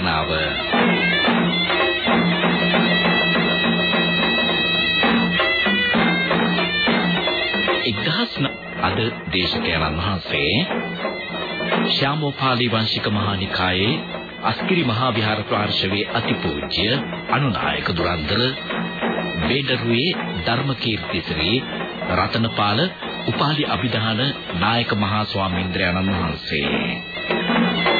ධර්මානුශාසනාව එක්දහස් අද දේශකයන්න් වහන්සේ ශ්‍යාමෝපාලි වංශික මහානිකායේ අස්කිරි මහා විහාර පාර්ශවයේ අතිපූජ්‍ය අනුනායක දුරන්දර වේඩරුවේ ධර්මකීර්ති ශ්‍රී රතනපාල උපාලි අභිදාන නායක මහා ස්වාමීන්ද්‍රයන්න් වහන්සේ.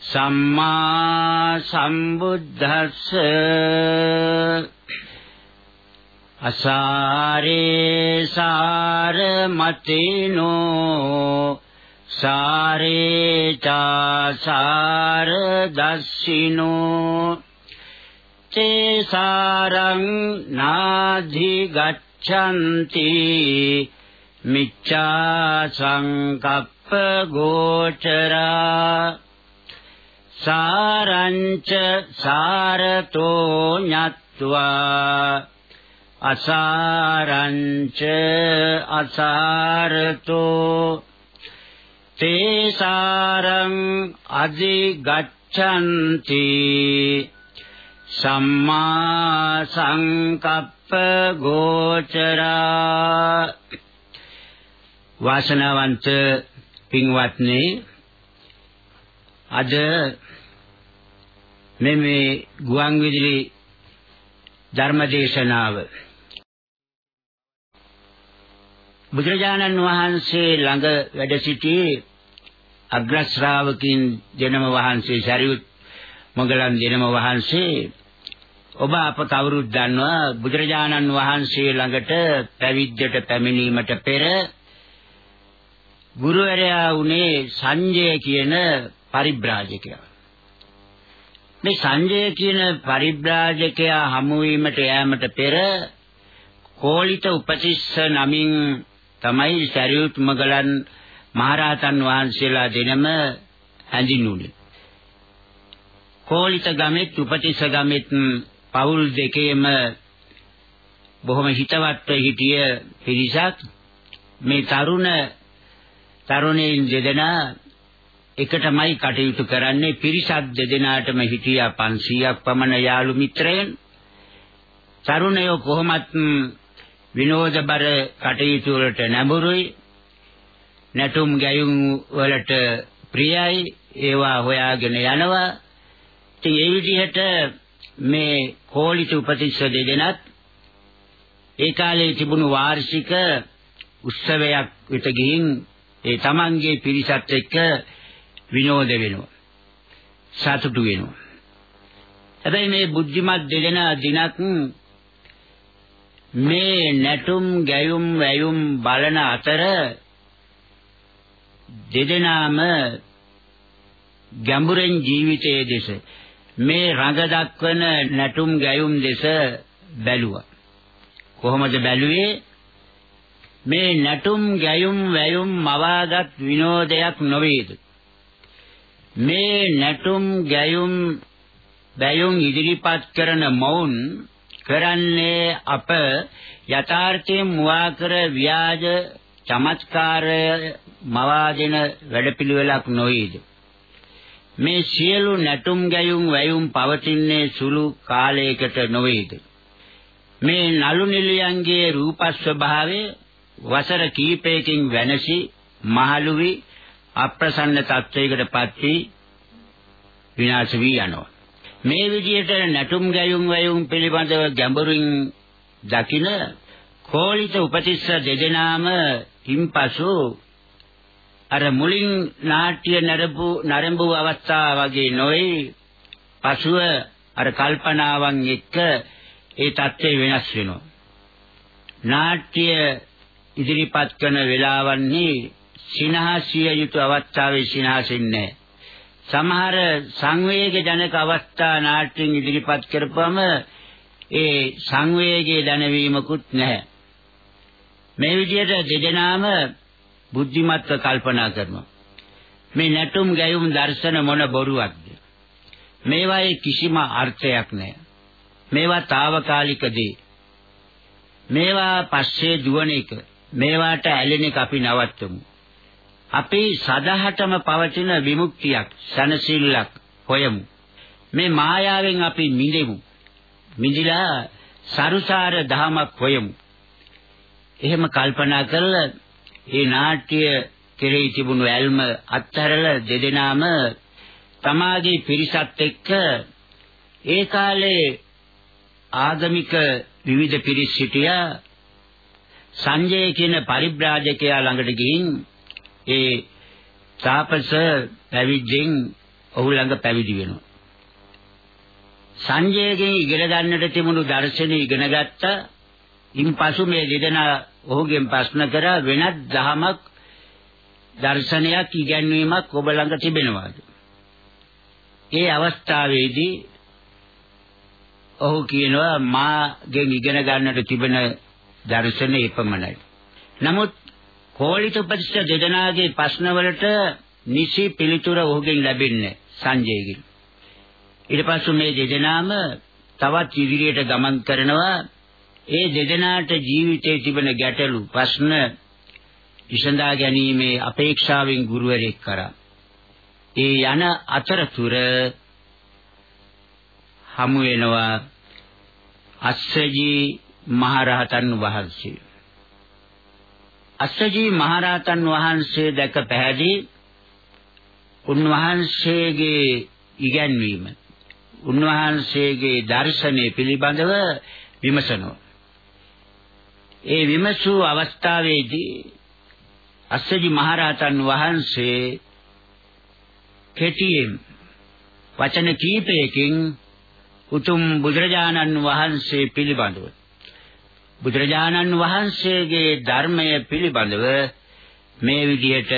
සම්මා සම්බුද්දස්ස අසාරේ සාරමතිනෝ සාරේ චාසාර දස්සිනෝ චේ සාරං නාධි ගච්ඡanti මිච්ඡා සංකප්ප ගෝචරා සාරංච සාරතෝ ඤත්වා අසාරංච අසාරතෝ තේසාරං අධිගච්ඡanti සම්මා සංකප්ප ගෝචරා වාසනාවන්ත පින්වත්නි අද මේ මේ ගුවන් විදුලි ධර්මදේශනාව බුදුරජාණන් වහන්සේ ළඟ වැඩ සිටි අග්‍ර ශ්‍රාවකින් දෙනම වහන්සේ සරියුත් මොගලන් දෙනම වහන්සේ ඔබ අප කවුරුත් දන්නවා බුදුරජාණන් වහන්සේ ළඟට පැවිද්දට පැමිණීමට පෙර ගුරුවරයා වුණේ සංජය කියන පරිබ්‍රාජකයා. මේ සංජය කියන පරිබ්‍රාජකයා හමු වීමට යෑමට පෙර කෝලිත උපතිස්ස නමින් තමයි සරියුත් මගලන් මහරහතන් වහන්සේලා දෙනම හැඳින්වුනේ. කෝලිත ගමෙත් උපතිස්ස ගමෙත් පවුල් දෙකේම බොහොම හිතවත්ව හිටිය පිරිසක් මේ තරුණ තරුණයින් දෙදෙනා එකටමයි කටයුතු කරන්නේ පිරිසක් දෙදෙනාටම හිටියා 500ක් පමණ යාළු මිත්‍රයන්. තරුණයෝ කොහොමත් විනෝදබර කටයුතු වලට නැඹුරුයි. නැටුම් ගැයුම් වලට ප්‍රියයි. ඒවා හොයාගෙන යනවා. ඉතින් ඒ විදිහට මේ කෝලිත උපතිස්ස දෙදෙනත් ඒ කාලේ තිබුණු වාර්ෂික උත්සවයක් විත ගිහින් ඒ තමන්ගේ පිරිසත් එක්ක විනෝද වෙනවා. සතුටු වෙනවා. හැබැයි මේ බුද්ධිමත් දෙදෙනා දිනක් මේ නැටුම් ගැයුම් වැයුම් බලන අතර දෙදෙනාම ගැඹුරෙන් ජීවිතයේ දෙස මේ රඟ දක්වන නැටුම් ගැයුම් දෙස බැලුවා. කොහොමද බැලුවේ? මේ නැටුම් ගැයුම් වැයුම් මවාගත් විනෝදයක් නොවේද? මේ නැටුම් ගැයුම් වැයුම් ඉදිරිපත් කරන මොවුන් කරන්නේ අප යථාර්ථයෙන් මුවා කර ව්‍යාජ චමත්කාරය මවා දෙන වැඩපිළිවෙලක් නොවේද? මේ සියලු නැටුම් ගැයුම් වැයුම් පවතින්නේ සුළු කාලයකට නොවේද? මේ නලු නිලියන්ගේ රූප ස්වභාවය වසර කීපයකින් වෙනසි මහලු වී අප්‍රසන්න තත්වයකටපත් වී විනාශ වී යනවා. මේ විදිහට නැටුම් ගැයුම් වැයුම් පිළිබඳව ගැඹුරින් දකින කෝලිත උපතිස්ස දෙදෙනාම හිම්පසු අර මුලින් නාට්‍ය නරඹු නරඹු අවස්ථාව වගේ නොවේ පසුව අර කල්පනාවන් එක්ක ඒ தත්ත්වය වෙනස් වෙනවා නාට්‍ය ඉදිරිපත් කරන වෙලාවන්හි සිනහසිය යුතු අවස්ථාවේ සිනහසින්නේ සමහර සංවේග ජනක අවස්ථා නාට්‍යයෙන් ඉදිරිපත් කරපුවම ඒ සංවේගයේ දැනවීමකුත් නැහැ. මේ විදිහට දෙදෙනාම බුද්ධිමත්ව කල්පනා කරනවා. මේ නැටුම් ගැයුම් දර්ශන මොන බොරුවක්ද? මේවායේ කිසිම අර්ථයක් නැහැ. මේවා తాවකාලික දේ. මේවා පස්සේ දුවන එක. මේවාට ඇලෙන එක අපි නවත්තමු. අපි සදහටම පවතින විමුක්තියක්, සනසිල්ලක් හොයමු. මේ මායාවෙන් අපි මිදෙමු. මිදිලා සරුසාර දහමක් හොයමු. එහෙම කල්පනා කරලා ඒ නාට්‍ය කෙරෙහි තිබුණු ඇල්ම අත්හැරලා දෙදෙනාම තමාගේ පිරිසත් එක්ක ඒ කාලේ ආගමික විවිධ පිරිස් සිටියා සංජය කියන පරිබ්‍රාජකයා ළඟට ගිහින් ඒ තාපස පැවිද්දෙන් ඔහු ළඟ පැවිදි වෙනවා. සංජයගෙන් ඉගෙන ගන්නට තිබුණු දර්ශන ඉගෙන ගත්තා. ඉන්පසු මේ දෙදෙනා ඔහුගෙන් ප්‍රශ්න කරා වෙනත් දහමක් දර්ශනයක් ඉගැන්වීමක් ඔබ ළඟ තිබෙනවාද? ඒ අවස්ථාවේදී ඔහු කියනවා මාගෙන් ඉගෙන ගන්නට තිබෙන දර්ශනය එපමණයි. නමුත් කෝලිත උපදිෂ්ඨ දෙදෙනාගේ ප්‍රශ්නවලට නිසි පිළිතුර ඔහුගෙන් ලැබෙන්නේ සංජයගෙන්. ඊට පස්සේ මේ දෙදෙනාම තවත් ඉදිරියට ගමන් කරනවා ඒ දෙදෙනාට ජීවිතයේ තිබෙන ගැටලු ප්‍රශ්න විසඳා ගැනීමේ අපේක්ෂාවෙන් ගුරුවරයෙක් කරා. ඒ යන අතරතුර හමු වෙනවා අස්සජී මහරහතන් වහන්සේ. අස්සජී මහරහතන් වහන්සේ දැක පැහැදී උන්වහන්සේගේ ඉගැන්වීම උන්වහන්සේගේ දර්ශනය පිළිබඳව විමසනවා. ඒ විමසූ අවස්ථාවේදී අස්සජි මහරහතන් වහන්සේ කෙටියෙන් වචන කීපයකින් උතුම් බුදුරජාණන් වහන්සේ පිළිබඳව බුදුරජාණන් වහන්සේගේ ධර්මය පිළිබඳව මේ විදිහට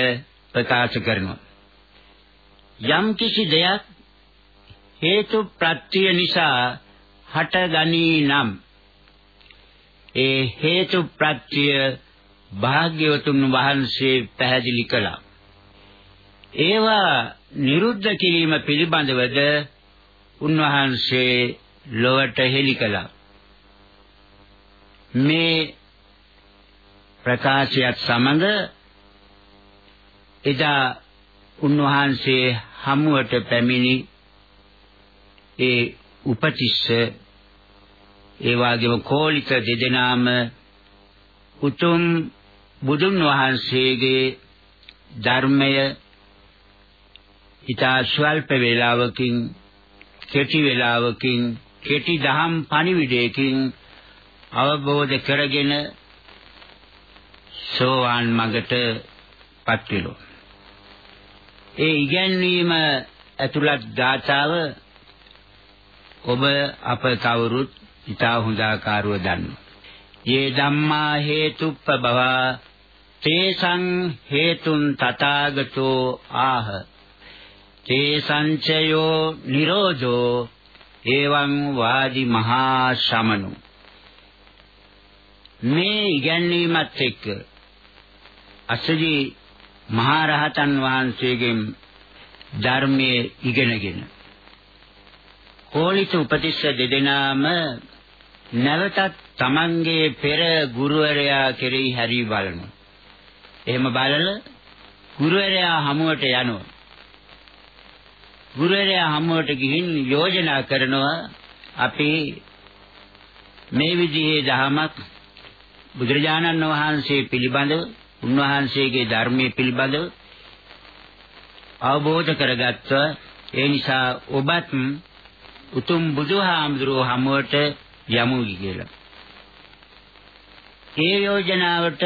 ප්‍රකාශ කරනවා යම් කිසි දෙයක් හේතු ප්‍රත්‍ය නිසා හටගනී නම් ඒ හේතු ප්‍රත්‍ය භාග්‍යවතුන් වහන්සේ පැහැදිලි කළා. ඒවා නිරුද්ධ කිරීම පිළිබඳවද උන්වහන්සේ ලොවට හෙළි කළා. මේ ප්‍රකාශයත් සමග එදා උන්වහන්සේ හමුවට පැමිණි ඒ උපතිස්ස ඒ වගේම කෝලිත දෙදෙනාම උතුම් බුදුන් වහන්සේගේ ධර්මය ඊට ස්වල්ප වේලාවකින් කෙටි වේලාවකින් කෙටි දහම් පණිවිඩයකින් අවබෝධ කරගෙන සෝවාන් මඟට පත් වෙනවා. ඒ ඉගැන්වීම ඇතුළත් ගාථාව ඔබ අප කවුරුත් ඉතා හොඳාකාරව දන්නවා. යේ ධම්මා හේතුප්පබවා තේසං හේතුන් තථාගතෝ ආහ තේසංචයෝ නිරෝධෝ එවං වාදි මහා ශමනු මේ ඉගැන්වීමත් එක්ක අසජී මහරහතන් වහන්සේගෙන් ධර්මයේ ඉගෙනගෙන කෝලිත උපතිස්ස දෙදෙනාම නැවතත් තමන්ගේ පෙර ගුරුවරයා කෙරෙහි හැරී බලනවා. එහෙම බලලා ගුරුවරයා හමුවට යනවා. ගුරුවරයා හමුවට ගිහින් යෝජනා කරනවා අපි මේ විදිහේ දහමක් බුදුරජාණන් වහන්සේ පිළිබඳව උන්වහන්සේගේ ධර්මයේ පිළිබඳව අවබෝධ කරගත්තා ඒ නිසා ඔබත් උතුම් බුදුහාමුදුරුවෝ හමුවට යමු කියලා. ඒ යෝජනාවට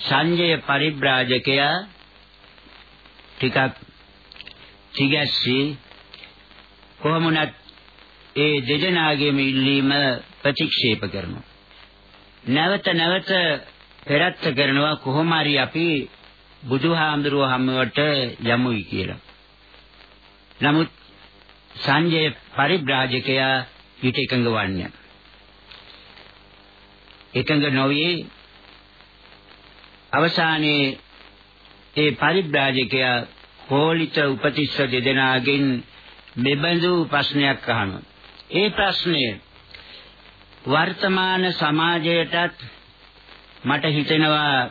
සංජය පරිබ්‍රාජකයා ටිකක් තිගැස්සී කොහොමුණත් ඒ දෙදෙනාගේම ඉල්ලීම ප්‍රතික්ෂේප කරනවා. නැවත නැවත පෙරත්ත කරනවා කොහොම හරි අපි බුදුහාමුදුරුවෝ හමුවට යමුයි කියලා. නමුත් සංජය පරිබ්‍රාජකයා ඊට එකඟ වන්නේ. එකඟ නොවේ අවසානයේ ඒ පරිබ්‍රාජකයා කෝලිත උපතිස්ස දෙදෙනාගෙන් මෙබඳු ප්‍රශ්නයක් අහනවා. ඒ ප්‍රශ්නය වර්තමාන සමාජයටත් මට හිතෙනවා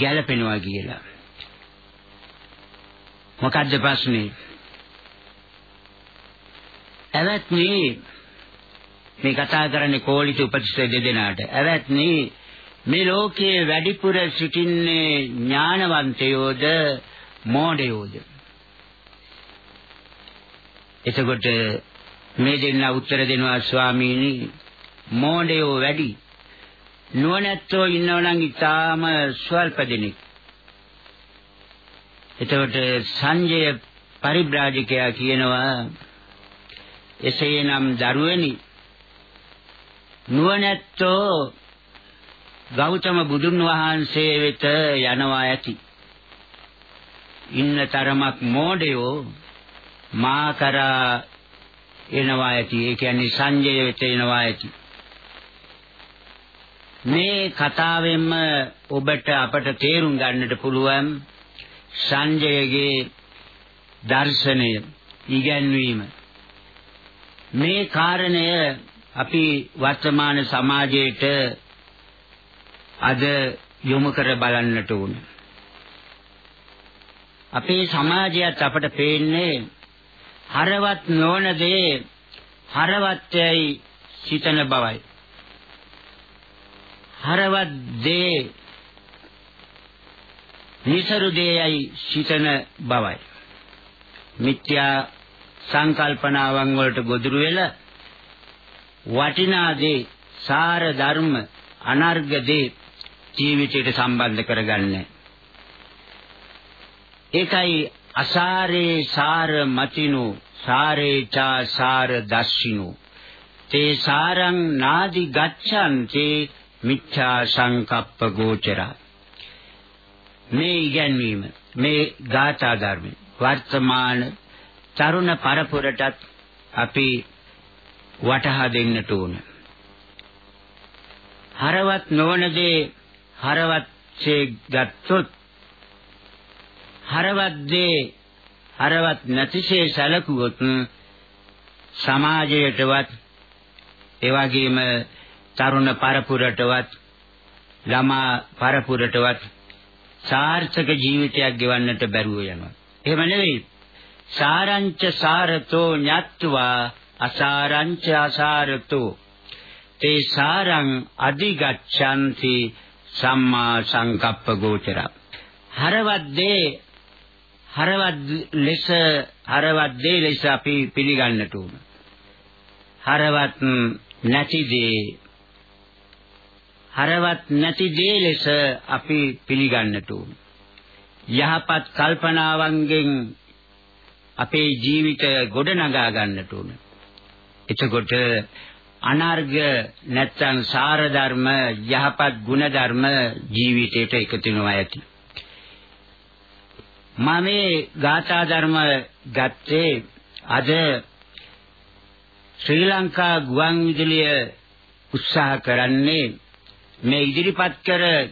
ගැළපෙනවා කියලා. මොකද්ද ප්‍රශ්නේ? එවත්නි මේ කතා කරන්නේ කෝලිත උපතිස්ස දෙදෙනාට. එවත්නි මේ ලෝකයේ වැඩිපුර සිටින්නේ ඥානවන්තයෝද මෝඩයෝද? එතකොට මේ දෙන්න උත්තර දෙනවා ස්වාමීනි. මෝඩයෝ වැඩි. නුවණැත්තෝ ඉන්නවනම් ඊටාම ස්වල්ප දෙනෙක්. එතකොට සංජය පරිබ්‍රාජකයා කියනවා එසේනම් දරුවනි නුවණැත්තෝ ගෞතම බුදුන් වහන්සේ වෙත යනවා ඇති. ඉන්න තරමක් මෝඩයෝ මා කරා එනවා ඇති. ඒ කියන්නේ සංජය වෙත එනවා ඇති. මේ කතාවෙන්ම ඔබට අපට තේරුම් ගන්නට පුළුවන් සංජයගේ දර්ශනය ඉගැන්වීම මේ කාරණය අපි වර්තමාන සමාජයේට අද යොමු කර බලන්නට ඕන. අපේ සමාජයත් අපට පේන්නේ හරවත් නොවන දේ හරවත්යයි සිතන බවයි. හරවත් දේ නිසරු දේයයි සිතන බවයි. මිත්‍යා සංකල්පනාවන් වලට ගොදුරු වෙලා වටිනා දේ සාර ධර්ම අනර්ග දේ ජීවිතයට සම්බන්ධ කරගන්නේ. ඒකයි අසාරේ සාර මතිනු සාරේ චා සාර දස්සිනු. තේ සාරං නාදි ගච්ඡන්ති මිච්ඡා සංකප්ප ගෝචරා. මේ ඉගැන්වීම මේ ගාථා ධර්ම වර්තමාන තරුණ පරපුරටත් අපි වටහා දෙන්නට ඕන. හරවත් නොවන දේ හරවත්සේ ගත්තොත් හරවත් දේ හරවත් නැතිසේ සැලකුවොත් සමාජයටවත් එවැගේම තරුණ පරපුරටවත් ළමා පරපුරටවත් සාර්ථක ජීවිතයක් ගෙවන්නට බැරුව යනවා. එහෙම නෙවෙයි. සාරංච සාරතෝ ඤත්වා අසාරංච අසාරතෝ තේ සාරං අධිගච්ඡanti සම්මා සංකප්ප ගෝචර. හරවත් දේ හරවත් ලෙස හරවත් දේ ලෙස අපි පිළිගන්නට උන. හරවත් නැති දේ හරවත් නැති දේ ලෙස අපි පිළිගන්නට උන. යහපත් කල්පනාවන්ගෙන් අපේ ජීවිතය ගොඩනගා ගන්නට උන. එතකොට අනර්ග නැත්නම් සාර ධර්ම යහපත් ගුණ ධර්ම ජීවිතයට එකතු වෙනවා ඇති. මම මේ ගාථා ධර්ම ගත්තේ අද ශ්‍රී ලංකා ගුවන් විදුලිය උත්සාහ කරන්නේ මේ ඉදිරිපත් කර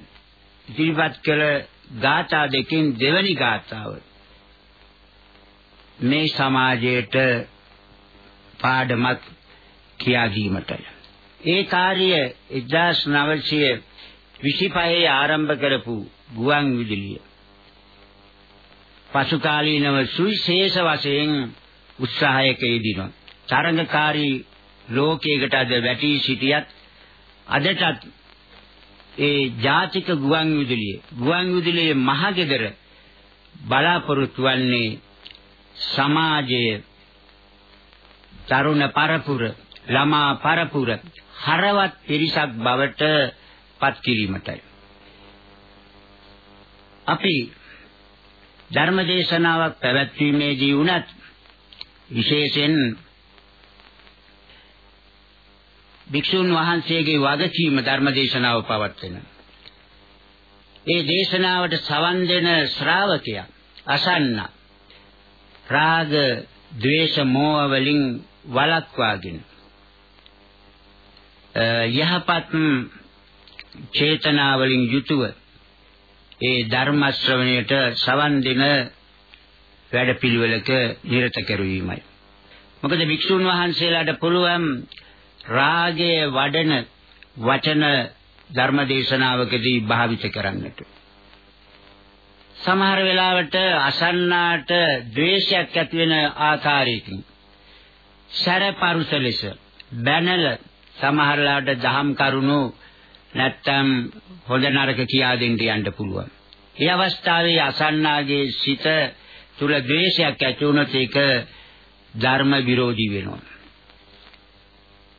ඉදිරිපත් කළ ගාථා දෙකෙන් දෙවැනි ගාථාව මේ සමාජයට පාඩමක් කියා දීමටයි. ඒ කාර්යය 1925 ආරම්භ කරපු ගුවන් විදුලිය පසු කාලීනව සුවිශේෂ වශයෙන් උත්සාහයක යෙදිනවා. තරඟකාරී ලෝකයකට අද වැටි සිටියත් අදටත් ඒ ජාතික ගුවන් විදුලිය ගුවන් විදුලියේ මහගෙදර බලාපොරොත්තු වන්නේ සමාජයේ තරුණ පරපුර ළමා පරපුර හරවත් පිරිසක් බවට පත් කිරීමටයි අපි ධර්මදේශනාවක් පැවැත්වීමේදී වුණත් විශේෂයෙන් භික්ෂුන් වහන්සේගේ වගකීම ධර්මදේශනාව පවත්වන. ඒ දේශනාවට සවන් දෙන ශ්‍රාවකයා අසන්න රාග, ద్వේෂ, මෝහ වලින් වළක්වාගෙන යහපත් චේතනාවලින් යුතුව ඒ ධර්ම ශ්‍රවණයට සවන් දෙන වැඩපිළිවෙලක නිරත කරුවීමයි. මොකද භික්ෂුන් වහන්සේලාට පුළුවන් රාගයේ වඩන වචන ධර්මදේශනාවකදී භාවිත කරන්නට. සමහර වෙලාවට අසන්නාට ද්වේෂයක් ඇති වෙන ආකාරයකින් සැරපරුස ලෙස බැනල සමහරලාට දහම් කරුණු නැත්තම් හොඳ නරක කියා දෙන්න යන්න පුළුවන්. ඒ අවස්ථාවේ අසන්නාගේ සිත තුල ද්වේෂයක් ඇති වුණොත් ඒක ධර්ම විරෝධී වෙනවා.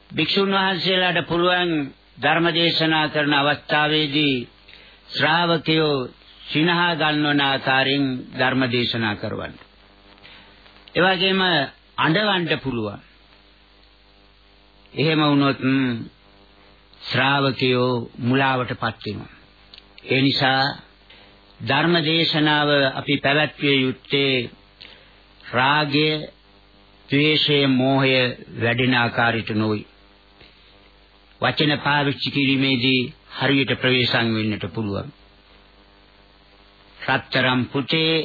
භික්ෂුන් වහන්සේලාට පුළුවන් ධර්ම දේශනා කරන අවස්ථාවේදී ශ්‍රාවකයෝ සිනහා ගන්නවන ආකාරයෙන් ධර්ම දේශනා කරවන්න. ඒ වගේම අඬවන්න පුළුවන්. එහෙම වුණොත් ශ්‍රාවකයෝ මුලාවටපත් වෙනවා. ඒ නිසා ධර්ම දේශනාව අපි පැවැත්විය යුත්තේ රාගය, ද්වේෂය, මෝහය වැඩෙන ආකාරයට නොවේ. වචන පාවිච්චි කිරීමේදී හරියට ප්‍රවේශම් වෙන්නට පුළුවන්. රත්තරම් පුතේ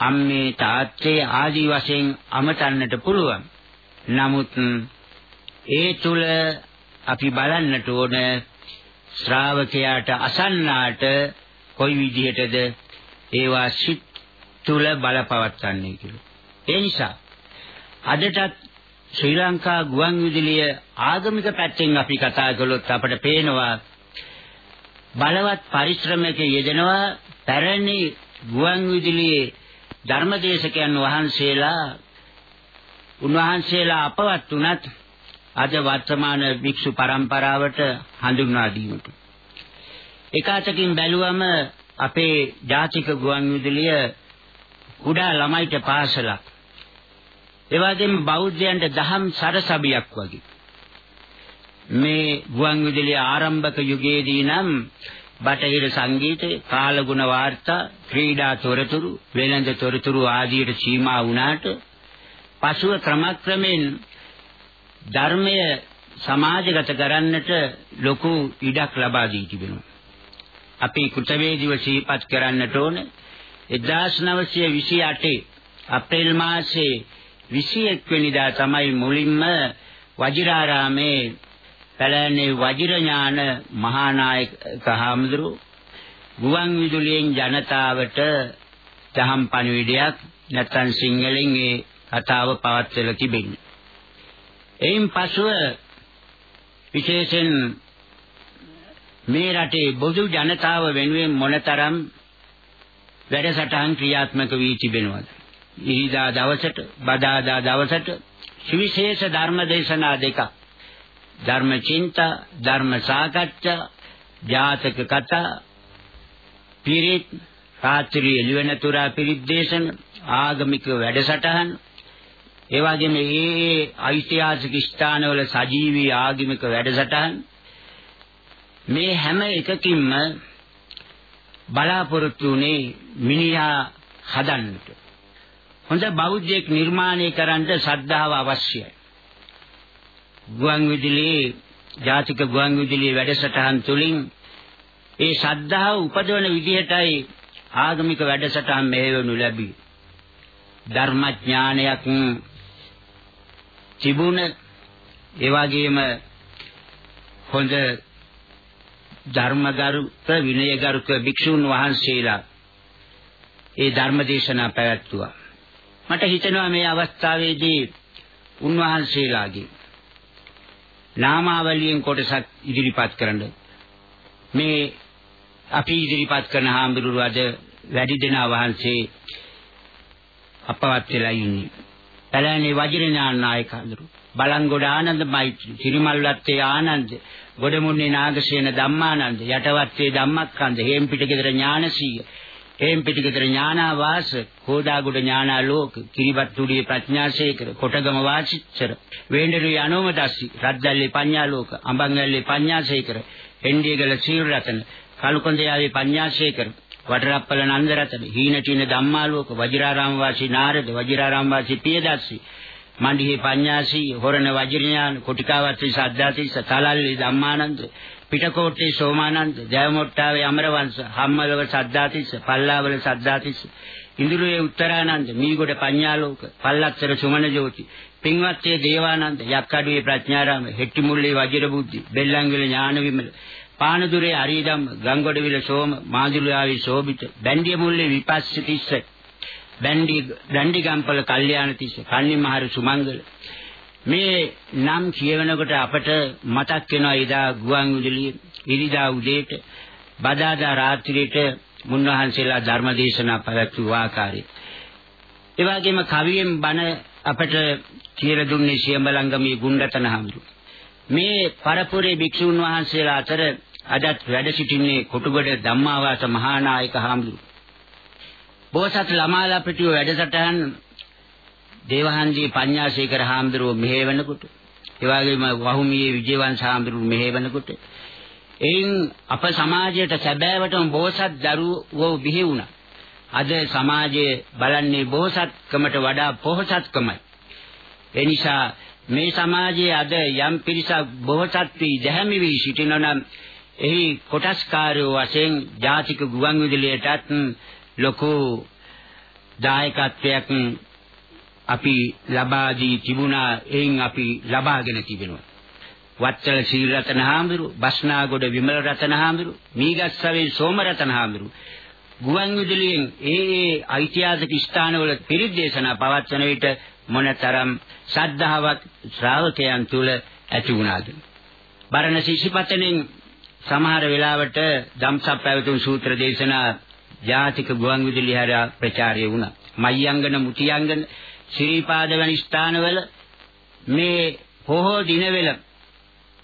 අම්මේ තාත්තේ ආදී වශයෙන් අමතන්නට පුළුවන්. නමුත් ඒ තුල අපි බලන්නට ඕන ශ්‍රාවකයාට අසන්නාට කොයි විදිහටද ඒවා සිත් තුල බලපවත්න්නේ කියලා. ඒ නිසා අදටත් ශ්‍රී ලංකා ගුවන් විදුලිය ආගමික පැත්තෙන් අපි කතා කළොත් අපට පේනවා බලවත් පරිශ්‍රමයක යෙදෙනවා පැරණි ගුවන් විදුලියේ ධර්මදේශකයන් වහන්සේලා උන්වහන්සේලා අපවත් උනත් අද වර්තමාන භික්ෂු පරම්පරාවට හඳුන්වා දීමට. එකාතකින් බැලුවම අපේ ජාතික ගුවන් විදුලිය කුඩා ළමයිට පාසලක්. ඒ වගේම බෞද්ධයන්ට දහම් සරසබියක් වගේ. මේ ගුවන් විදුලිය ආරම්භක යුගයේදී නම් බටහිර සංගීතය, කාලගුණ වාර්තා, ක්‍රීඩා තොරතුරු, වෙළඳ තොරතුරු ආදියට සීමා වුණාට පසුව ක්‍රමක්‍රමෙන් ධර්මය සමාජගත කරන්නට ලොකු ඉඩක් ලබා දී තිබෙනවා. අපි කුටවේදීව සිහිපත් කරන්නට ඕන 1928 අප්‍රේල් මාසයේ 21 වෙනිදා තමයි මුලින්ම වජිරාරාමේ පැලෑනේ වජිරඥාන මහානායක හාමුදුරු ගුවන් විදුලියෙන් ජනතාවට දහම් පණිවිඩයක් නැත්නම් සිංහලෙන් ඒ කතාව පවත්වලා තිබෙන්නේ. එයින් පසුව විශේෂයෙන් මේ රටේ බොදු ජනතාව වෙනුවෙන් මොනතරම් වැඩසටහන් ක්‍රියාත්මක වී තිබෙනවද? ඉරිදා දවසට, බදාදා දවසට සුවිශේෂ ධර්ම දේශනා දෙකක්. ධර්ම චින්තා, ධර්ම සාකච්ඡා, ජාතක කතා, පිරිත්, රාත්‍රී එළිවෙනතුරා පිරිත් දේශන, ආගමික වැඩසටහන් ඒ වගේම මේ ඓතිහාසික ස්ථානවල සජීවී ආගමික වැඩසටහන් මේ හැම එකකින්ම බලාපොරොත්තු උනේ මිනිහා හදන්නට. හොඳ බෞද්ධයෙක් නිර්මාණය කරන්න ශ්‍රද්ධාව අවශ්‍යයි. ගුවන් විදුලියේ ජාතික ගුවන් විදුලියේ වැඩසටහන් තුලින් ඒ ශ්‍රද්ධාව උපදවන විදිහටයි ආගමික වැඩසටහන් මෙහෙවනු ලැබී. ධර්මඥානයක් තිබුණ ඒ වගේම හොඳ ධර්මගරුක විනයගරුක භික්ෂුන් වහන්සේලා ඒ ධර්මදේශනා පැවැත්තුවා. මට හිතෙනවා මේ අවස්ථාවේදී උන්වහන්සේලාගේ නාමාවලියෙන් කොටසක් ඉදිරිපත් කරන්න. මේ අපි ඉදිරිපත් කරන හාමුදුරුවෝ අද වැඩි දෙනා වහන්සේ අපවත් වෙලා ඉන්නේ. පැලෑනේ වජිරඥාන නායක හඳුරු බලංගොඩ ආනන්ද මෛත්‍රී සිරිමල්වත්තේ ආනන්ද ගොඩමුන්නේ නාගසේන ධම්මානන්ද යටවත්තේ ධම්මක්කන්ද හේම්පිටගෙදර ඥානසීය හේම්පිටගෙදර ඥානාවාස කෝදාගොඩ ඥානාලෝක කිරිබත්තුඩිය ප්‍රඥාශේකර කොටගම වාසිච්චර වේඬරුවේ අනෝමදස්සි රද්දල්ලේ පඤ්ඤාලෝක අඹංගල්ලේ පඤ්ඤාශේකර එන්ඩියගල සීරරතන කලුකොන්දයාවේ පඤ්ඤාශේකර වටරප්පල නන්දරතන හීනටින ධම්මාලෝක වජිරාරාම වාසී නාරද වජිරාරාම වාසී පියදස්සි මණ්ඩිහි පඤ්ඤාසී හොරණ වජිරඥාන කොටිකාවත්‍රි සද්ධාතිස්ස තලල්ලි ධම්මානන්ද පිටකෝට්ටේ සෝමානන්ද ජයමොට්ටාවේ අමරවංශ හම්මලව සද්ධාතිස්ස පල්ලාවල සද්ධාතිස්ස ඉන්දුරුවේ උත්තරානන්ද මීගොඩ පඤ්ඤාලෝක පල්ලත්තර සුමන ජෝති පින්වත්යේ දේවානන්ද යක්කඩුවේ ප්‍රඥාරාම හෙට්ටිමුල්ලේ වජිරබුද්ධි බෙල්ලන්විල ඥාන විමල පානදුරේ හරිදම් ගංගොඩවිල සෝම මාදුලාවේ සෝබිත බැන්දිය මුල්ලේ විපස්සිතිස්ස බැන්ඩි බැන්ඩි ගම්පල කල්යාණතිස්ස කන්නිමහර සුමංගල මේ නම් කියවනකොට අපට මතක් වෙනවා එදා ගුවන් විදුලිය ඉරිදා උදේට බදාදා රාත්‍රියේට මුන්වහන්සේලා ධර්මදේශනා පැවැත්වූ ආකාරය. ඒ වගේම කවියෙන් බණ අපට කියලා දුන්නේ සියඹලංගමී ගුණරතන හඳුරු. මේ පරපුරේ භික්ෂුන් වහන්සේලා අතර අදත් වැඩ සිටින්නේ කොටුගොඩ ධම්මාවාස මහානායක හාමුදුරුවෝ. බෝසත් ළමාලා පිටිය වැඩසටහන් දේවහන්දී පඤ්ඤාසේකර හාමුදුරුවෝ මෙහෙවනකොට ඒ වගේම වහුමියේ විජයවංශ හාමුදුරුවෝ මෙහෙවනකොට එයින් අප සමාජයට සැබෑවටම බෝසත් දරුවෝ බිහි වුණා. අද සමාජයේ බලන්නේ බෝසත්කමට වඩා පොහසත්කමයි. ඒ නිසා මේ සමාජයේ අද යම් පිරිසක් බොහෝසත් වී දැහැමි වී සිටිනවා නම් එහි කොටස්කාරයෝ වශයෙන් ජාතික ගුවන් විදුලියටත් ලොකු දායකත්වයක් අපි ලබා දී තිබුණා. එයින් අපි ලබාගෙන තිබෙනවා. වත්තල ශ්‍රී රතන හාමුදුරු බස්නාගොඩ විමල රතන හාමුදුරු මීගස්සවේ සෝම රතන හාමුදුරු. ගුවන් විදුලියෙන් ඒ ඒ ඓතිහාසික ස්ථානවල පිරිත් දේශනා පවත්වන විට මොනතරම් ශ්‍රද්ධාවක් ශ්‍රාවකයන් තුල ඇති වුණාද? බරණ ශිෂ්‍යපතනෙන් සමහර වෙලාවට ධම්සප් පැවතුම් සූත්‍ර දේශනා ජාතික ගුවන් විදුලි හරහා ප්‍රචාරය වුණා. මයංගන මුතියංගන ශ්‍රීපාද වැනි ස්ථානවල මේ පොහෝ දිනවල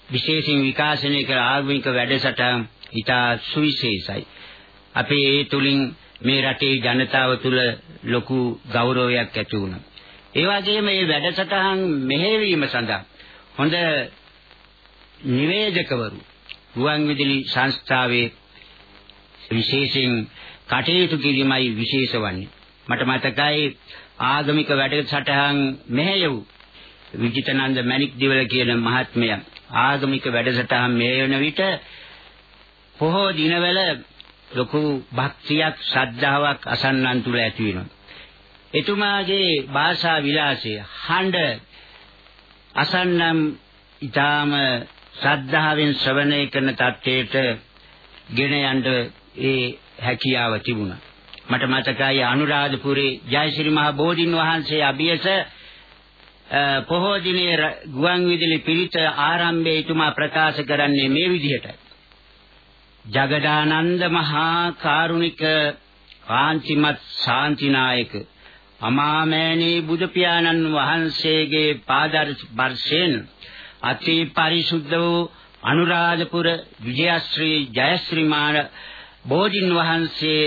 විශේෂයෙන් විකාශනය කර ආගමික වැඩසටහන් ඉතා සුවිශේෂයි. අපේ ඒ තුලින් මේ රටේ ජනතාව තුල ලොකු ගෞරවයක් ඇති වුණා. ඒ වගේම මේ වැඩසටහන් මෙහෙවීම සඳහා හොඳ නිවේදකවරු ගුවන් විදුලි සංස්ථාවේ විශේෂයෙන් කටයුතු කිරීමයි විශේෂ වන්නේ. මට මතකයි ආගමික වැඩසටහන් මෙහෙයවු විජිතනන්ද මණික් දිවල කියන මහත්මයා ආගමික වැඩසටහන් මෙහෙයන විට පොහෝ දිනවල ලොකු භක්තියක් ශ්‍රද්ධාවක් අසන්නන් තුල ඇති වෙනවා. එතුමාගේ භාෂා විලාසය හඬ අසන්නම් ඊටාම ශ්‍රද්ධාවෙන් ශ්‍රවණය කරන තත්ත්වයට ගෙන යන්න ඒ හැකියාව තිබුණා. මට මතකයි අනුරාධපුරේ ජයශ්‍රී මහ බෝධින් වහන්සේ අභියස පොහෝ දිනේ ගුවන් විදුලි පිරිත ආරම්භයේ ඊතුමා ප්‍රකාශ කරන්නේ මේ විදිහටයි. ජගදානන්ද මහා කාරුණික කාන්තිමත් ශාන්තිනායක අමාමෑණී බුදු පියාණන් වහන්සේගේ පාදස්පර්ශයෙන් අති පරිසුද්ධ වූ අනුරාධපුර විජයශ්‍රී ජයශ්‍රීමාන බෝධින් වහන්සේ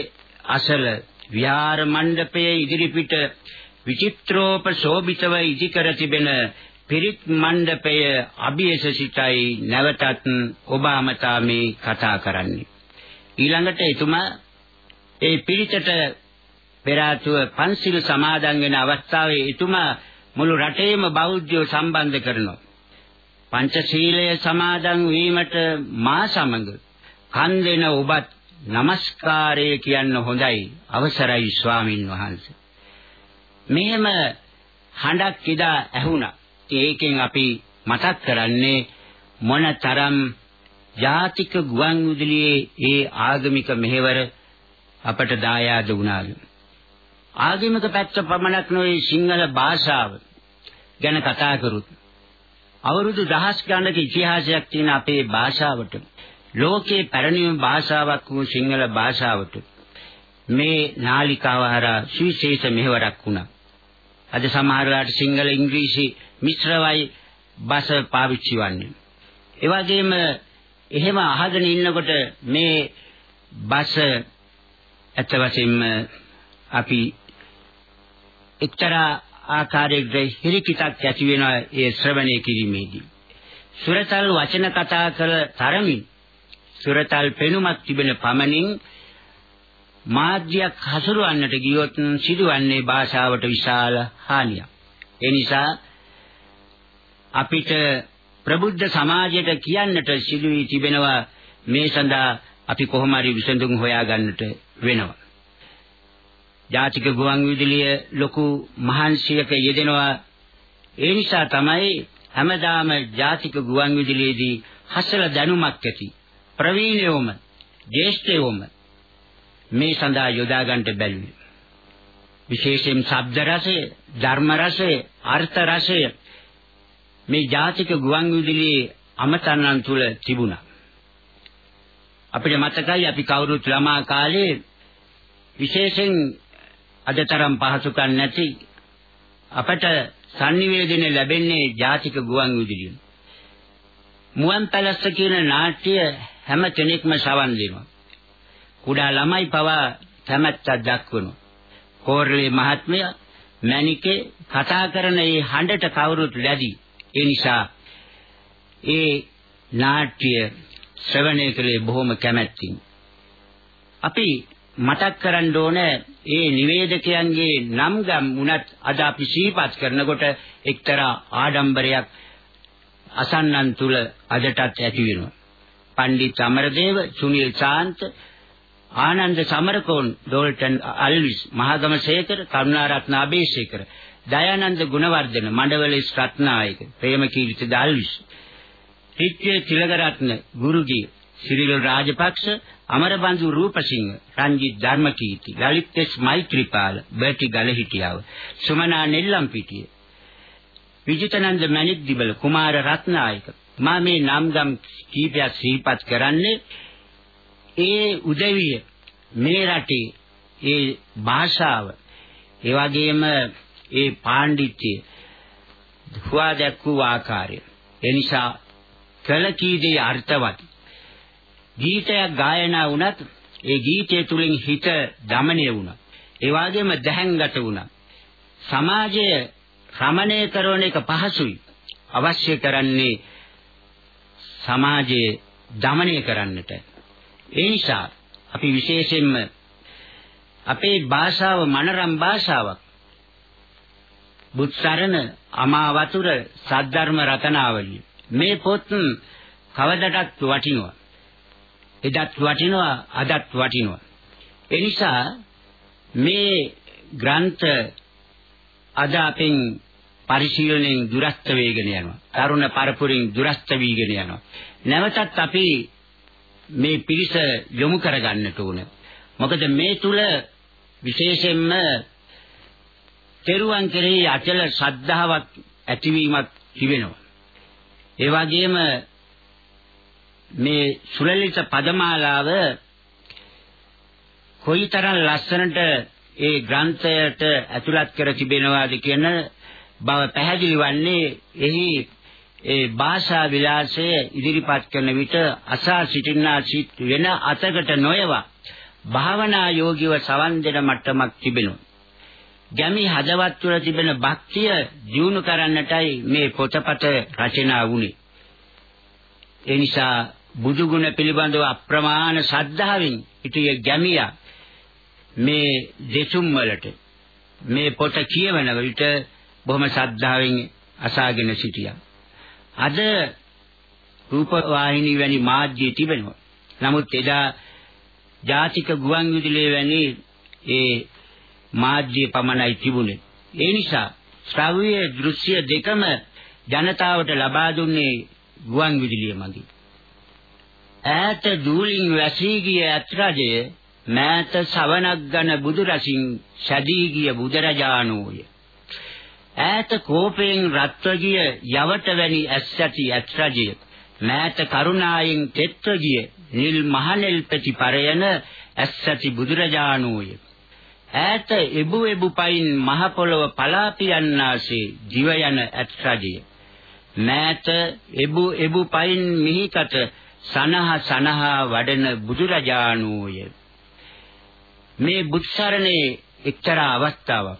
අසල විහාර මණ්ඩපයේ ඉදිරිපිට විචිත්‍රෝපශෝභිතව ඉදිකර තිබෙන පිරිත් මණ්ඩපය අභියස සිටයි නැවතත් ඔබ අමතා මේ කතා කරන්නේ ඊළඟට එතුමා ඒ පිරිතට පෙර ආතුව පන්සිල් සමාදන් වෙන අවස්ථාවේ එතුමා මුළු රටේම බෞද්ධයෝ සම්බන්ධ කරනවා. පංචශීලය සමාදන් වීමට මා සමග කන් දෙන ඔබත් নমස්කාරය කියන්න හොඳයි අවසරයි ස්වාමින් වහන්සේ. මෙහෙම හඬක් ඉදා ඇහුණා. ඒකෙන් අපි මතක් කරන්නේ මොනතරම් ජාතික ගුවන් විදුලියේ ඒ ආගමික මෙහෙවර අපට දායාද වුණාද ආගමික පැත්ත පමණක් නොවේ සිංහල භාෂාව ගැන කතා කරුත් අවුරුදු දහස් ගණනක ඉතිහාසයක් තියෙන අපේ භාෂාවට ලෝකේ පැරණිම භාෂාවක් වූ සිංහල භාෂාවට මේ නාලිකාව හරහා සුවිශේෂ මෙහෙවරක් වුණා. අද සමහරලාට සිංහල ඉංග්‍රීසි මිශ්‍රවයි භාෂ පාවිච්චි වන්නේ. ඒ වගේම එහෙම අහගෙන ඉන්නකොට මේ භාෂ ඇත්ත වශයෙන්ම අපි එක්තරා ආකාරයකට හිරිකිතක් ඇති වෙනවා ඒ ශ්‍රවණය කිරීමේදී. සුරතල් වචන කතා කළ තරමින් සුරතල් පෙනුමක් තිබෙන පමණින් මාධ්‍යයක් හසුරවන්නට ගියොත් සිදුවන්නේ භාෂාවට විශාල හානියක්. ඒ නිසා අපිට ප්‍රබුද්ධ සමාජයට කියන්නට සිදු වී තිබෙනවා මේ සඳහා අපි කොහොම හරි විසඳුම් හොයාගන්නට වෙනවා. ජාතික ගුවන් විදුලිය ලොකු මහන්සියක යෙදෙනවා. ඒ නිසා තමයි හැමදාම ජාතික ගුවන් විදුලියේදී හසල දැනුමක් ඇති. ප්‍රවීණයෝම ජේෂ්ඨයෝම මේ සඳහා යොදා ගන්නට බැලුවේ විශේෂයෙන් ශබ්ද රසය ධර්ම රසය අර්ථ රසය මේ ජාතික ගුවන් විදුලියේ අමතන්නන් තුල තිබුණා. අපිට මතකයි අපි කවුරුත් ළමා කාලේ විශේෂයෙන් අදතරම් පහසුකම් නැති අපට sannivedana ලැබෙන්නේ ජාතික ගුවන් විදුලියෙන්. මුවන් පැලස්ස කියන නාට්‍ය හැම කෙනෙක්ම සවන් දෙනවා. කුඩා ළමයි පවා කැමැත්තක් දක්වනවා. කෝරළේ මහත්මයා මැණිකේ කතා කරන ඒ හඬට කවුරුත් ලැබි. ඒ නිසා ඒ නාට්‍ය ශ්‍රවණය කළේ බොහොම කැමැත්තින්. අපි මතක් කරන්න ඕන ඒ නිවේදකයන්ගේ නම් ගම් උනත් අද අපි සිහිපත් කරනකොට එක්තරා ආඩම්බරයක් අසන්නන් තුල අදටත් ඇති වෙනවා. Pandit Amaradeva, Sunil Shantha, Ananda Samarakoon, Dalton Alwis, Mahagama Sekara, Karunaratne Abeysekara, Dayananda Gunawardena, Mandawala Ratnayake, Premakeerthi Dalwis, Tichche Tilakaratne, Gurugee, Cyril Rajapaksa, Amarabandu Rupasinghe, Ranjith Dharmakeerthi, Lalith S Maithripala, Bertie Galahitiyawa, Sumana Nellampitiya, Vijithananda Manik Dibala, Kumara Ratnayake. මා මේ නම් ගම් කීපයක් සිහිපත් කරන්නේ ඒ උදවිය මේ රටේ ඒ භාෂාව ඒ වගේම ඒ පාණ්ඩිත්‍ය හුවා දැක්වූ ආකාරය. එනිසා කළ කී දේ අර්ථවත්. ගීතයක් ගායනා වුණත් ඒ ගීතය තුලින් හිත දමණය වුණා. ඒ වගේම දැහැන්ගත වුණා. සමාජය රමණය කරන එක පහසුයි. අවශ්‍ය කරන්නේ සමාජයේ දමණය කරන්නට. ඒ නිසා අපි විශේෂයෙන්ම අපේ භාෂාව මනරම් භාෂාවක්. බුත්සරණ අමා වතුර සද්ධර්ම රතනාවලිය. මේ පොත් කවදටත් වටිනවා. එදත් වටිනවා අදත් වටිනවා. ඒ නිසා මේ ග්‍රන්ථ අද අපෙන් පරිශීලනයෙන් දුරස්ත වේගෙන යනවා. තරුණ පරපුරින් දුරස්ත වීගෙන යනවා. නැවතත් අපි මේ පිරිස යොමු කරගන්නට ඕන. මොකද මේ තුල විශේෂයෙන්ම තෙරුවන් කෙරෙහි අචල ශ්‍රද්ධාවක් ඇතිවීමක් තිබෙනවා. ඒ වගේම මේ සුලලිත පදමාලාව කොයිතරම් ලස්සනට ඒ ග්‍රන්ථයට ඇතුළත් කර තිබෙනවාද කියන බව පැහැදිලි වන්නේ එහි ඒ භාෂා විලාසය ඉදිරිපත් කරන විට අසා සිටිනා සිත් වෙන අතකට නොයවා භාවනා යෝගීව සවන් දෙන මට්ටමක් තිබෙනවා. ගැමි හදවත් තුළ තිබෙන භක්තිය දියුණු කරන්නටයි මේ පොතපත රචනා වුණේ. ඒ නිසා බුදු ගුණ පිළිබඳව අප්‍රමාණ ශ්‍රද්ධාවෙන් හිටිය ගැමියා මේ දෙසුම් වලට මේ පොත කියවන විට බොහොම ශ්‍රද්ධාවෙන් අසාගෙන සිටියා. අද රූප වාහිනී වැනි මාධ්‍ය තිබෙනවා. නමුත් එදා ජාතික ගුවන් විදුලිය වැනි ඒ මාධ්‍ය පමණයි තිබුණේ. ඒ නිසා ශ්‍රව්‍ය දෘශ්‍ය දෙකම ජනතාවට ලබා දුන්නේ ගුවන් විදුලිය මගින්. ඈත දූලින් වැසී ගිය අත්රජය මෑත සවනක් ගන බුදු රසින් සැදී ගිය බුදුරජාණෝය ඈත කෝපයෙන් රත්ව ගිය යවට වැනි ඇස්සැටි අත්රජය මෑත කරුණායෙන් තෙත්ව ගිය නිල් මහනෙල් පෙති පරයන ඇස්සැටි බුදුරජාණෝය ඈත එබු එබු පයින් මහ පොළව පලා පියන්නාසේ දිව යන අත්රජය මෑත එබු එබු පයින් මිහිකට සනහ සනහා වඩන බුදුරජාණෝය මේ බුත්සරණේ එක්තරා අවස්ථාවක්.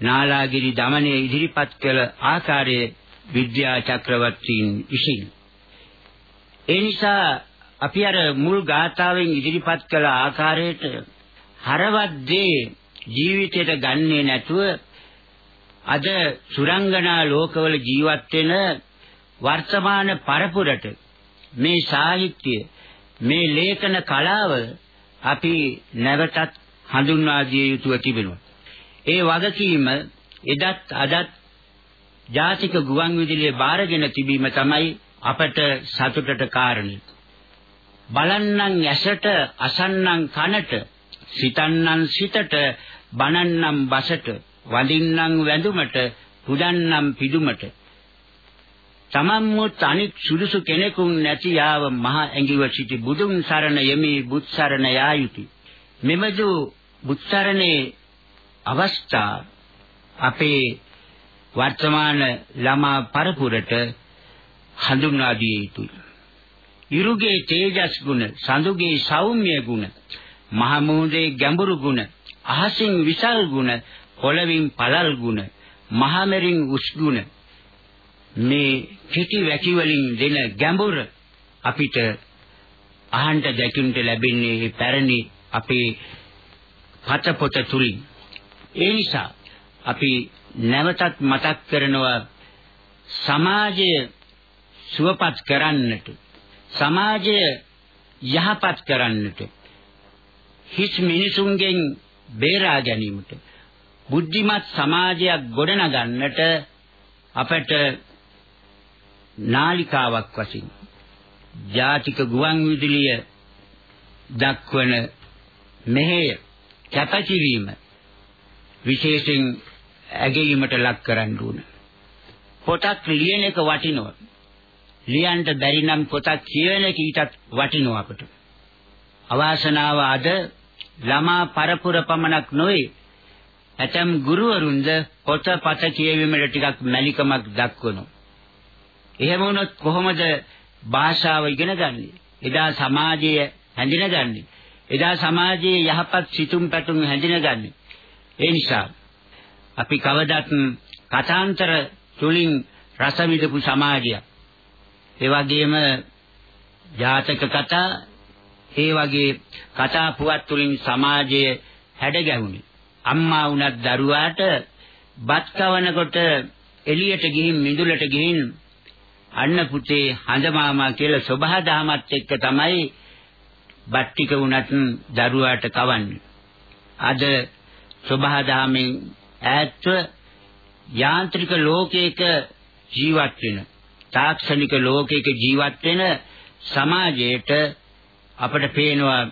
නාලාගිරි දමනය ඉදිරිපත් කළ ආකාරයේ විද්‍යා චක්‍රවර්තීන් විසින්. ඒ නිසා අපි අර මුල් ගාථාවෙන් ඉදිරිපත් කළ ආකාරයට හරවද්දේ ජීවිතයට ගන්නේ නැතුව අද සුරංගනා ලෝකවල ජීවත් වෙන වර්තමාන පරපුරට මේ සාහිත්‍ය මේ ලේඛන කලාව අපි නැවතත් හඳුන්වා දිය යුතුව තිබෙනවා. ඒ වගකීම එදත් අදත් ජාතික ගුවන් විදුලියේ බාරගෙන තිබීම තමයි අපට සතුටට කාරණේ. බලන්නම් ඇසට අසන්නම් කනට සිතන්නම් සිතට බනන්නම් බසට වඳින්නම් වැඳුමට පුදන්නම් පිදුමට තමන්මුත් අනික් සුදුසු කෙනෙකුන් නැති යාව මහ ඇඟිව සිටි බුදුන් සරණ යමි බුත් සරණ යා යුතුය. මෙමදු බුත් සරණේ අවස්ථා අපේ වර්තමාන ළමා පරපුරට හඳුන්වා දිය යුතුය. ඉරුගේ තේජස් ගුණ සඳුගේ සෞම්‍ය ගුණ මහමෝදේ ගැඹුරු ගුණ අහසින් විශාල ගුණ පොළවින් පළල් ගුණ මහමෙරින් උස් ගුණ මේ කෙටි වැකි වලින් දෙන ගැඹුර අපිට අහන්න දැකින්ට ලැබෙන්නේ පැරණි අපේ පතපොත තුලින්. ඒ නිසා අපි නැවතත් මතක් කරනවා සමාජය සුවපත් කරන්නට සමාජය යහපත් කරන්නට හිස් මිනිසුන්ගෙන් බේරා ගැනීමට බුද්ධිමත් සමාජයක් ගොඩනගන්නට අපට නාලිකාවක් වශයෙන් ජාතික ගුවන් විදුලිය දක්වන මෙහෙය කැපකිරීම විශේෂයෙන් ඇගීමට ලක් කරන්න ඕන. පොතක් ලියන එක වටිනවා. ලියන්න බැරි නම් පොතක් කියන එක ඊටත් වටිනවා අපට. අවාසනාව අද ළමා පරපුර පමණක් නොවේ ඇතම් ගුරුවරුන්ද පොත පත කියවීමට ටිකක් මැලිකමක් දක්වනවා. එහෙම වුණොත් කොහොමද භාෂාව ඉගෙන ගන්නේ? එදා සමාජය හැඳිනගන්නේ. එදා සමාජයේ යහපත් සිතුම් පැතුම් හැඳිනගන්නේ. ඒ නිසා අපි කවදත් කතාන්තර තුලින් රස විඳපු සමාජයක්. ඒ වගේම ජාතක කතා ඒ වගේ කතා පුවත් තුලින් සමාජයේ හැඩ ගැහුණේ. අම්මා වුණත් දරුවාට බත් කවනකොට එළියට ගිහින් මිදුලට ගිහින් අන්න පුතේ හඳ මාමා කියලා සබහා දහමත් එක්ක තමයි බත් ටික උනත් දරුවාට කවන්නේ. අද සබහා දහමෙන් ඈත්ව යාන්ත්‍රික ලෝකයක ජීවත් වෙන තාක්ෂණික ලෝකයක ජීවත් වෙන සමාජයට අපට පේනවා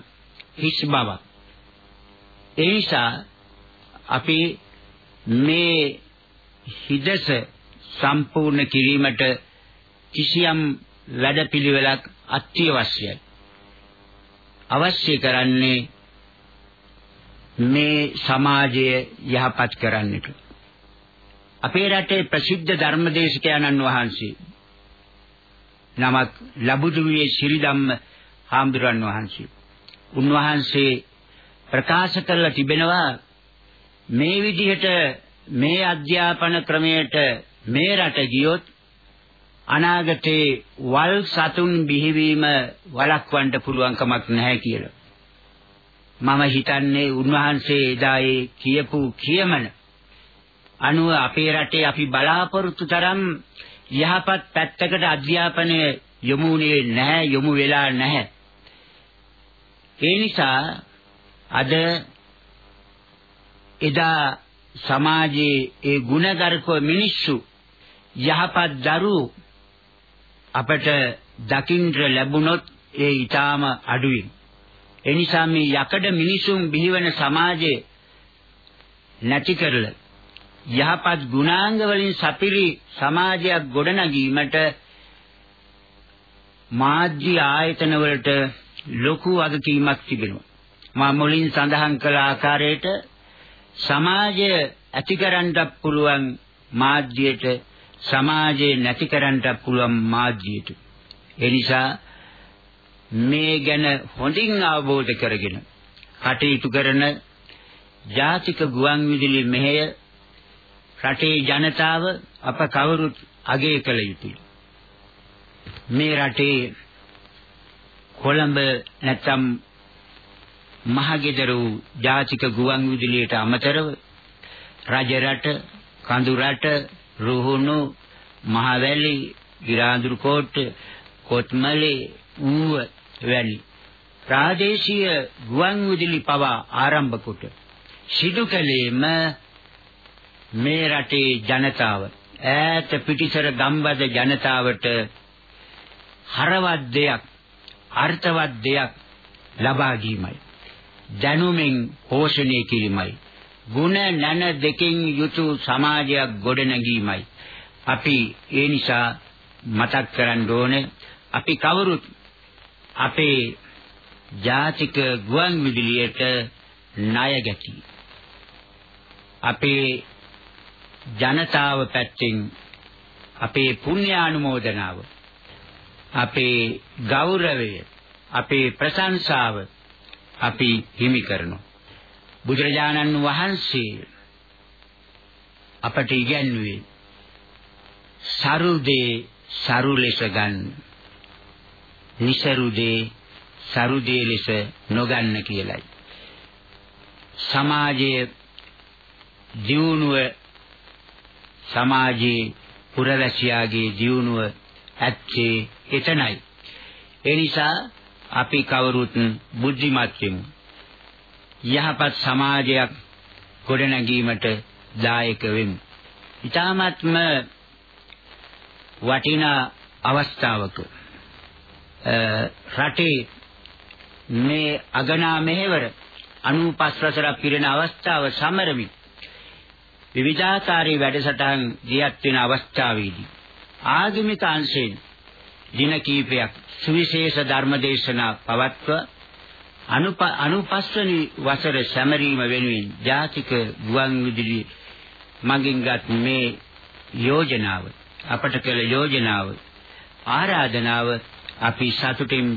හිස් බව. ඒ නිසා අපි මේ හිදස සම්පූර්ණ කිරීමට කිසියම් වැඩපිළිවෙලක් අත්‍යවශ්‍යයි. අවශ්‍ය කරන්නේ මේ සමාජය යහපත් කරන්නට. අපේ රටේ ප්‍රසිද්ධ ධර්මදේශකයන්න් වහන්සේ නමක් ලබුදුවේ ශ්‍රීධම්ම හාමුදුරන් වහන්සේ. උන්වහන්සේ ප්‍රකාශ කරලා තිබෙනවා මේ විදිහට මේ අධ්‍යාපන ක්‍රමයට මේ රට ගියොත් අනාගතේ වල් සතුන් බිහිවීම වළක්වන්න පුළුවන් කමක් නැහැ කියලා. මම හිතන්නේ උන්වහන්සේ එදා ඒ කියපු කියමන අනුව අපේ රටේ අපි බලාපොරොත්තු තරම් යහපත් පැත්තකට අධ්‍යාපනය යොමුනේ නැහැ යොමු වෙලා නැහැ. ඒ නිසා අද එදා සමාජයේ ඒ ಗುಣගරුක මිනිස්සු යහපත් දරුවෝ අපට දකින්න ලැබුණොත් ඒ ඊටාම අඩුයි. එනිසා මේ යකඩ මිනිසුන් බිහිවන සමාජයේ නැති කරලා යහපත් ගුණාංග වලින් සපිරි සමාජයක් ගොඩනැගීමට මාධ්‍ය ආයතන වලට ලොකු වගකීමක් තිබෙනවා. මා මුලින් සඳහන් කළ ආකාරයට සමාජය ඇතිකරන්නත් පුළුවන් මාධ්‍යයට සමාජේ නැති කරන්නට පුළුවන් මාධ්‍යයට. ඒ නිසා මේ ගැන හොඳින් අවබෝධ කරගෙන කටයුතු කරන ජාතික ගුවන් විදුලි මෙහෙය රටේ ජනතාව අප කවුරුත් අගය කළ යුතුයි. මේ රටේ කොළඹ නැත්නම් මහගෙදර වූ ජාතික ගුවන් විදුලියට අමතරව රජරට, කඳු රට, රුහුණු, මහවැලි, ගිරාඳුරුකෝට, කොත්මලේ, ඌව වැනි ප්‍රාදේශීය ගුවන් විදුලි පවා ආරම්භ කොට සිදු කළේම මේ රටේ ජනතාව ඈත පිටිසර ගම්බද ජනතාවට හරවත් දෙයක් අර්ථවත් දෙයක් ලබා දීමයි දැනුමින් පෝෂණය කිරීමයි. ගුණ නැන දෙකෙන් යුතු සමාජයක් ගොඩනැගීමයි අපි ඒ නිසා මතක් කරන්න ඕනේ අපි කවුරුත් අපේ ජාතික ගුවන් විදුලියට ණය ගැටි අපේ ජනතාව පැත්තෙන් අපේ පුණ්‍යානුමෝදනාව අපේ ගෞරවය අපේ ප්‍රශංසාව අපි හිමි කරනවා බුදුරජාණන් වහන්සේ අපට ඉගැන්වුවේ සරුදේ සරු ලෙස ගන්න. නිසරුදේ සරුදේ ලෙස නොගන්න කියලයි. සමාජයේ දියුණුව සමාජයේ පුරවැසියාගේ දියුණුව ඇත්තේ එතනයි. ඒ නිසා අපි කවුරුත් බුද්ධිමත් වෙමු. යහපත් සමාජයක් ගොඩනැගීමට දායක වෙමු. ඊ타මත්ම වටිනා අවස්ථාවක රටේ මේ අගනා මෙහෙවර 95 වසරක් පිරෙන අවස්ථාව සමරමින් විවිධාකාරී වැඩසටහන් දියත් වෙන අවස්ථාවේදී ආගමික අංශයෙන් දින කීපයක් සුවිශේෂ ධර්මදේශනා පවත්ව අනුප අනුපස්වනි වසර සැමරීම වෙනුවෙන් ජාතික ගුවන් විදුලි මගින්ගත් මේ යෝජනාව අපට කළ යෝජනාව ආරාධනාව අපි සතුටින්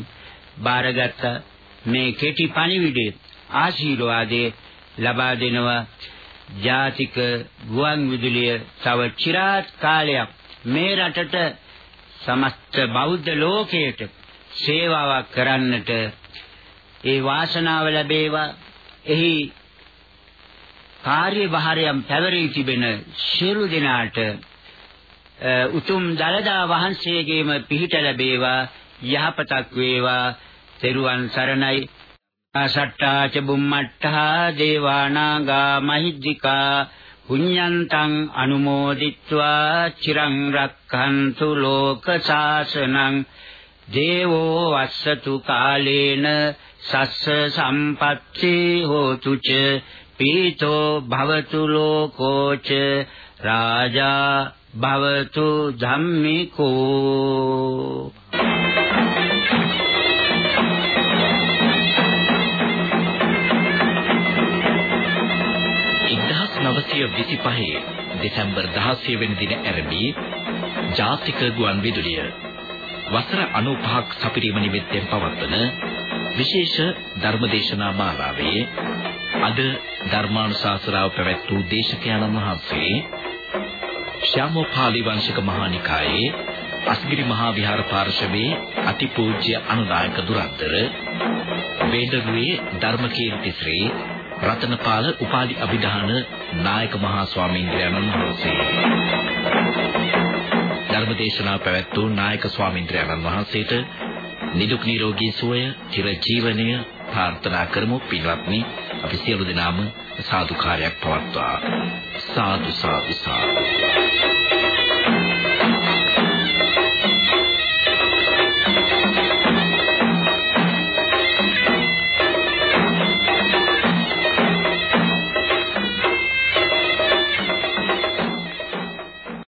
බාරගත්ත මේ කෙටි පණිවිඩය ආශිර්වාදයේ ලබා දෙනවා. ජාතික ගුවන් විදුලිය තව চিරාත් කාලයක් මේ රටට සමස්ත බෞද්ධ ලෝකයට සේවාවක් කරන්නට ඒ වාසනාව ලැබේවා. එහි කාර්යභාරයන් පැවරී තිබෙන ශිරු දිනාට උතුම් දලදා වහන්සේගේම පිහිට ලැබේවා යහපතක් වේවා. තෙරුවන් සරණයි. සට්ටා ච බුම්මට්ටා දේවානාගා මහිද්దికා පුඤ්ඤන්තං අනුමෝදිත්වා චිරං රක්ඛන්තු ලෝක සාසනං දේවෝ වස්සතු කාලේන සස්ස සම්පත්ති හෝතු ච පීතෝ භවතු ලෝකෝච රාජා භවතු ධම්මිකෝ 1925 දෙසැම්බර් 16 වෙනි දින ඇරඹී ජාතික ගුවන් විදුලිය වසර 95ක් සපිරීම නිමිත්තෙන් පවත්වන විශේෂ ධර්මදේශනා මාලාවේ අද ධර්මානුශාසනාව පැවැත් වූ දේශකයන්න් වහන්සේ ශ්‍යාමෝපාලි වංශික මහානිකායේ අස්ගිරි මහා විහාර පාර්ශවයේ අතිපූජ්‍ය අනුනායක දුරන්තර වේදරුවේ ධර්මකීර්ති ශ්‍රී රතනපාල උපාලි අභිධාන නායක මහා ස්වාමීන් වහන්සේ. ධර්මදේශනා පැවැත් වූ නායක ස්වාමීන් වහන්සේට නිදුක් නිරෝගී සුවය චිර ජීවනය ප්‍රාර්ථනා කරමු. පින්වත්නි අපි සියලු දෙනාම සාදුකාරයක් පවත්වා. සාදු සාදු සාදු.